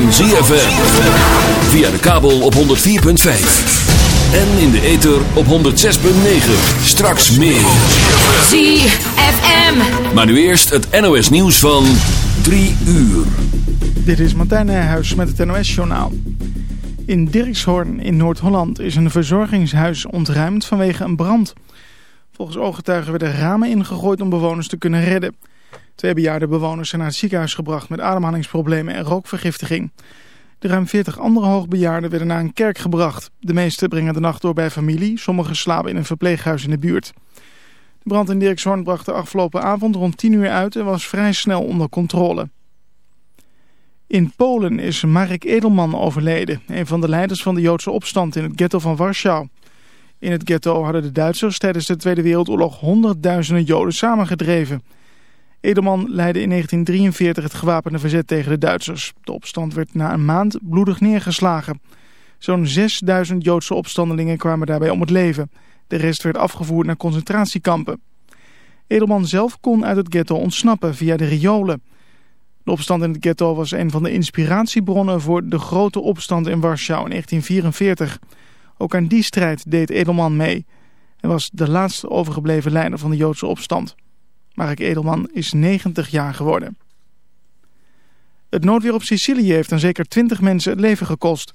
van ZFM. Via de kabel op 104.5. En in de ether op 106.9. Straks meer. ZFM. Maar nu eerst het NOS nieuws van 3 uur. Dit is Martijn Nijhuis met het NOS journaal. In Dirkshoorn in Noord-Holland is een verzorgingshuis ontruimd vanwege een brand. Volgens ooggetuigen werden ramen ingegooid om bewoners te kunnen redden. Twee bejaarde bewoners zijn naar het ziekenhuis gebracht met ademhalingsproblemen en rookvergiftiging. De ruim 40 andere hoogbejaarden werden naar een kerk gebracht. De meeste brengen de nacht door bij familie, sommigen slapen in een verpleeghuis in de buurt. De brand in Dirkshorn bracht de afgelopen avond rond 10 uur uit en was vrij snel onder controle. In Polen is Marek Edelman overleden, een van de leiders van de Joodse opstand in het ghetto van Warschau. In het ghetto hadden de Duitsers tijdens de Tweede Wereldoorlog honderdduizenden Joden samengedreven. Edelman leidde in 1943 het gewapende verzet tegen de Duitsers. De opstand werd na een maand bloedig neergeslagen. Zo'n 6000 Joodse opstandelingen kwamen daarbij om het leven. De rest werd afgevoerd naar concentratiekampen. Edelman zelf kon uit het ghetto ontsnappen via de riolen. De opstand in het ghetto was een van de inspiratiebronnen voor de grote opstand in Warschau in 1944. Ook aan die strijd deed Edelman mee. en was de laatste overgebleven leider van de Joodse opstand. Mark Edelman is 90 jaar geworden. Het noodweer op Sicilië heeft aan zeker 20 mensen het leven gekost.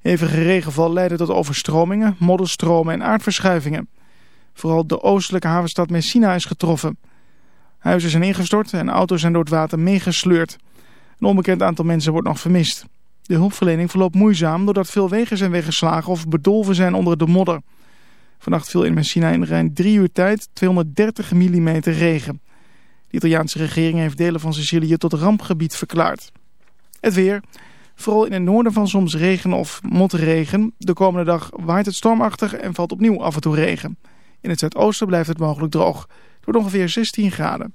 Hevige regenval leidde tot overstromingen, modderstromen en aardverschuivingen. Vooral de oostelijke havenstad Messina is getroffen. Huizen zijn ingestort en auto's zijn door het water meegesleurd. Een onbekend aantal mensen wordt nog vermist. De hulpverlening verloopt moeizaam doordat veel wegen zijn weggeslagen of bedolven zijn onder de modder. Vannacht viel in Messina in ruim drie uur tijd 230 mm regen. De Italiaanse regering heeft delen van Sicilië tot rampgebied verklaard. Het weer. Vooral in het noorden van soms regen of motregen. De komende dag waait het stormachtig en valt opnieuw af en toe regen. In het zuidoosten blijft het mogelijk droog. Het wordt ongeveer 16 graden.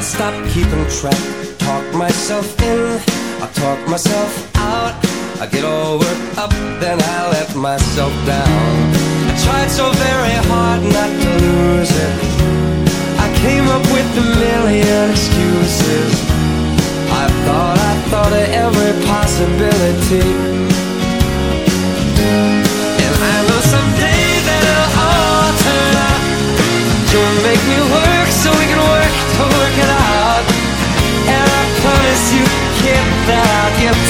I stopped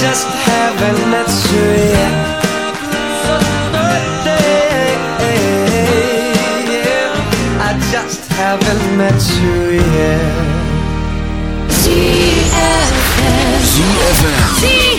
Just haven't met you yet. Someday, yeah, I just haven't met you yet. ZFM. ZFM. ZFM.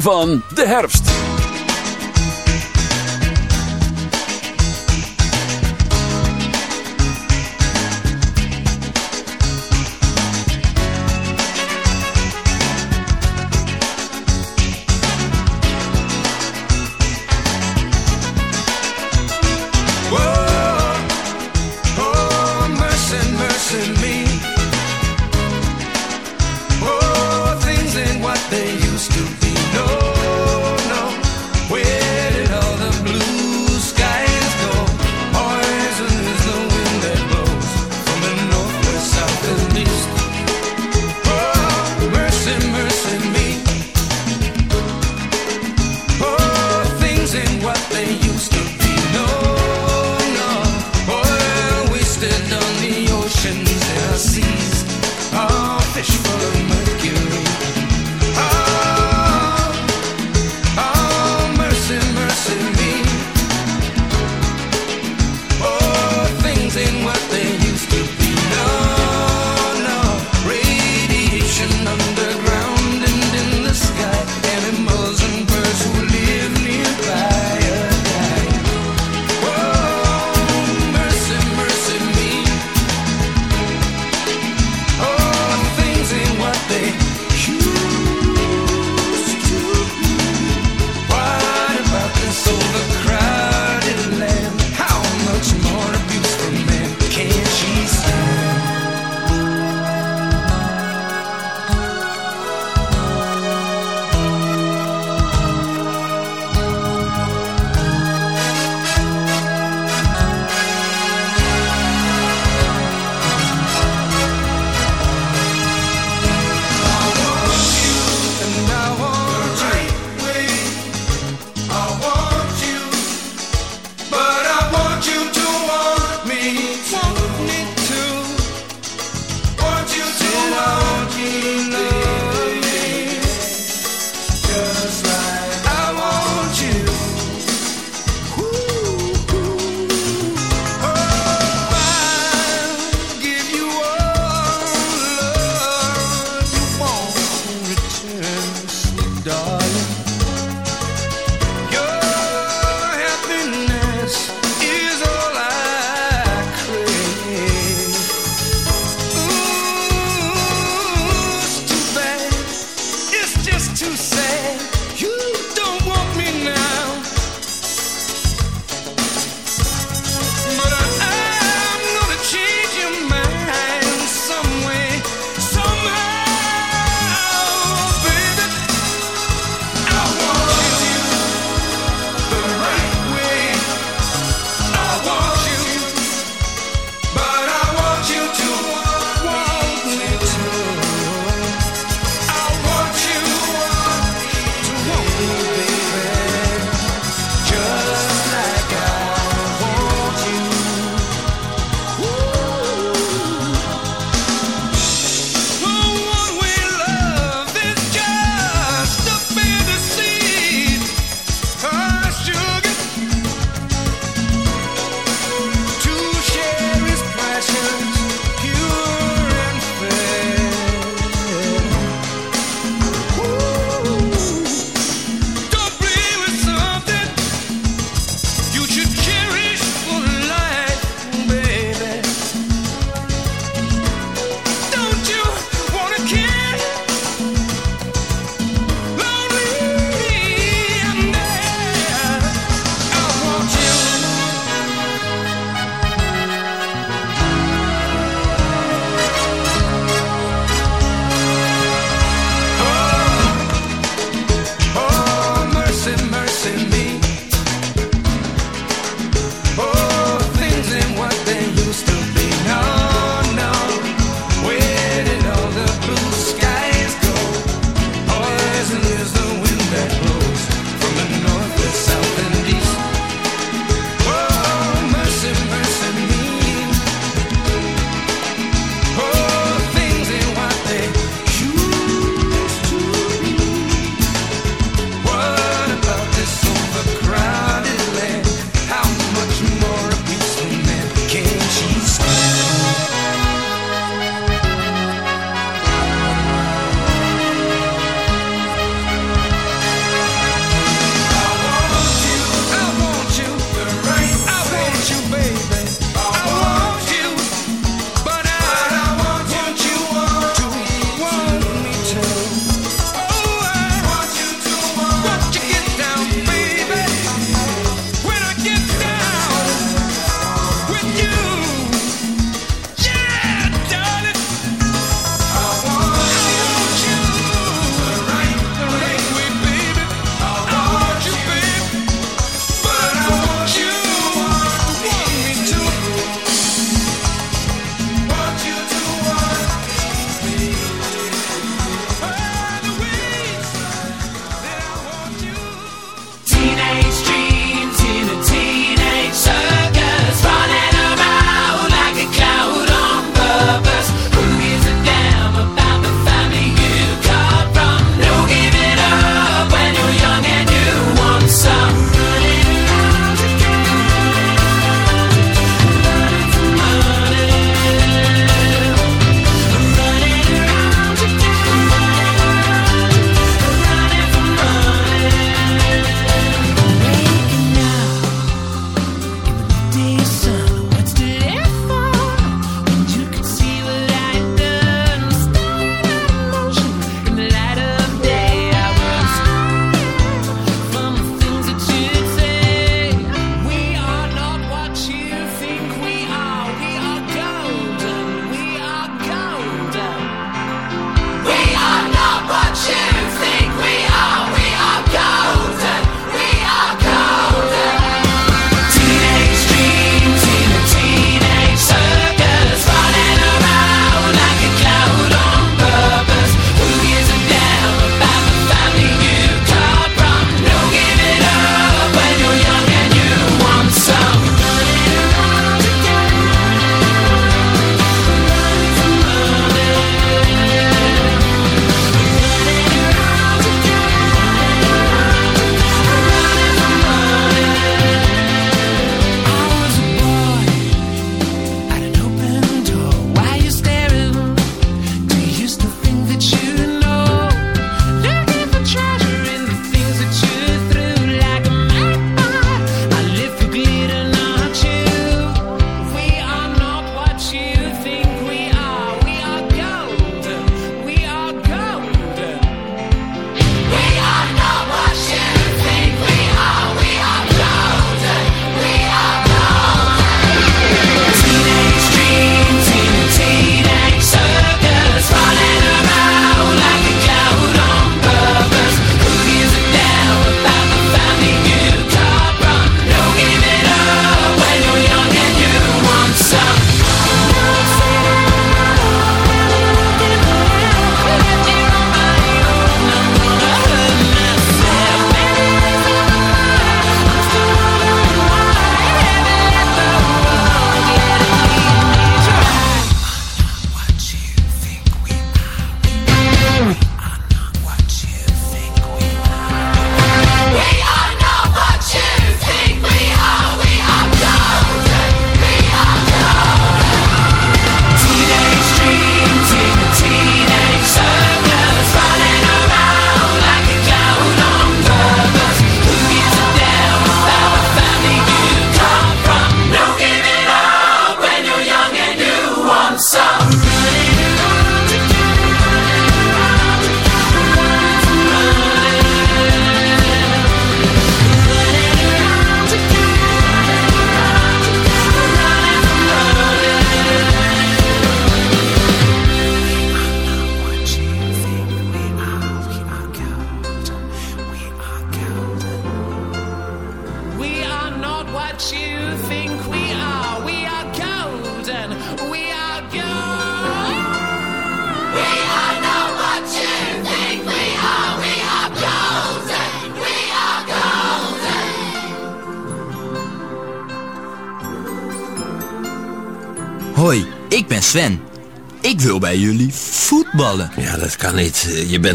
Van de herfst.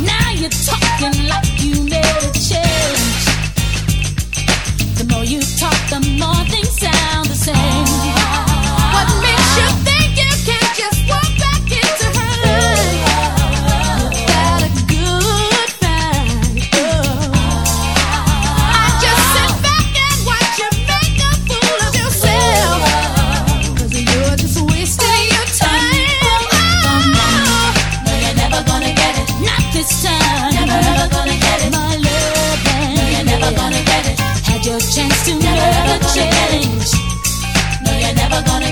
Now you're talking like you never gonna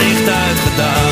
licht uitgedaan